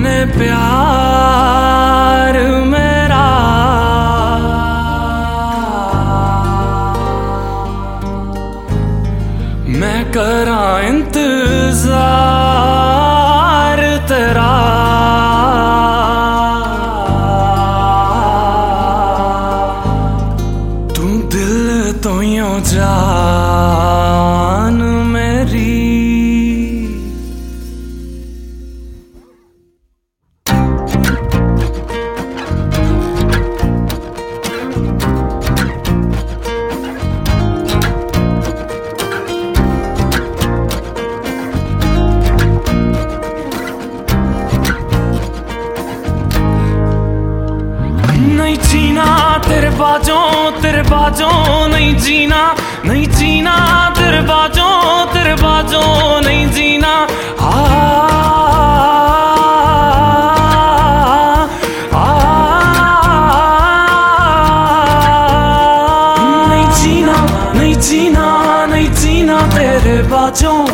ਨੇ ਪਿਆਰ ਮੇਰਾ। ਮੈਂ ਕਰਾਂ ਇੰਤਜ਼ਾਰ ਤੇਰਾ। ਤੂੰ ਦਿਲ ਤੋਂ ਯੋ ਜਾ। ਤੇਰੇ ਬਾਝੋਂ ਨਹੀਂ ਜੀਣਾ ਨਹੀਂ ਜੀਣਾ ਤੇਰੇ ਬਾਝੋਂ ਤੇਰੇ ਬਾਝੋਂ ਨਹੀਂ ਜੀਣਾ। ਤੇਰੇ ਬਾਝੋਂ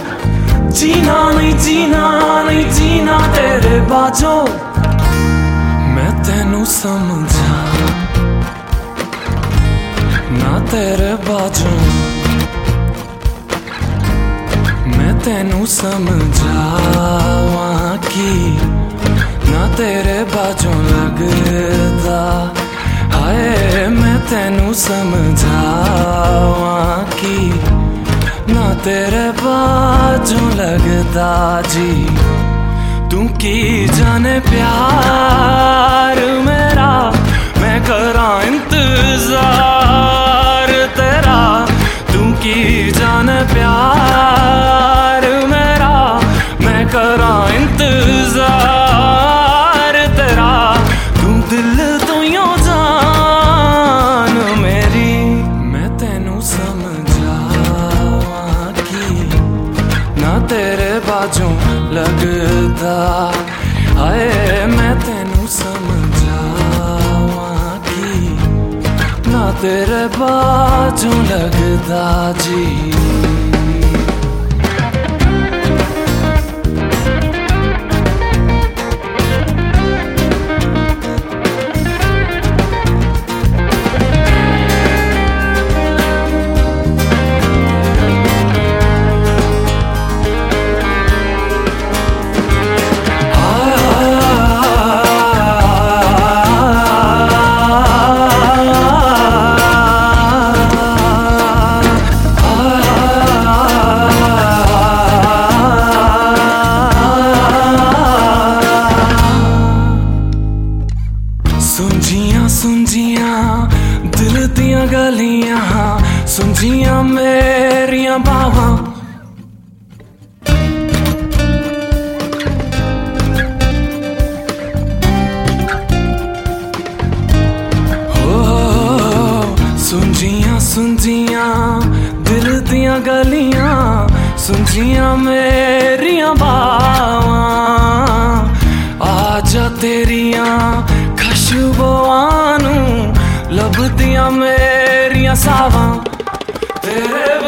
ਜੀਣਾ, ਨਹੀਂ ਜੀਣਾ ਨਹੀਂ ਜੀਣਾ ਤੇਰੇ ਬਾਝੋਂ ਮੈਂ ਤੈਨੂੰ ਸਮਝਾ। ਨਾ ਤੇਰੇ ਬਾਝੋਂ ਮੈਂ ਤੈਨੂੰ ਸਮਝਾਵਾਂ ਕਿ ਨਾ ਤੇਰੇ ਬਾਝੋਂ ਲੱਗਦਾ। ਹਾਏ, ਮੈਂ ਤੈਨੂੰ ਸਮਝਾਵਾਂ ਕਿ ਨਾ ਤੇਰੇ ਬਾਝੋਂ ਲੱਗਦਾ ਜੀ। ਤੂੰ ਕੀ ਜਾਣੇ ਪਿਆਰ? तेरे बाजू लगदा जी। ਜੀਆਂ ਮੇਰੀਆਂ ਬਾਹਾਂ। ਹੋ ਸੁੰਝੀਆਂ ਦਿਲ ਦੀਆਂ ਗਲੀਆਂ, ਸੁੰਝੀਆਂ ਮੇਰੀਆਂ ਬਾਹਾਂ। ਆ ਜਾ ਤੇਰੀਆਂ ਖੁਸ਼ਬੂਆਂ ਨੂੰ ਲੱਭਦੀਆਂ ਮੇਰੀਆਂ ਸਾਵਾਂ। ਤੇਰੇ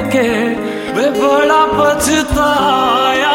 ਕੇ ਵੇ ਬੜਾ ਪਛਤਾਇਆ।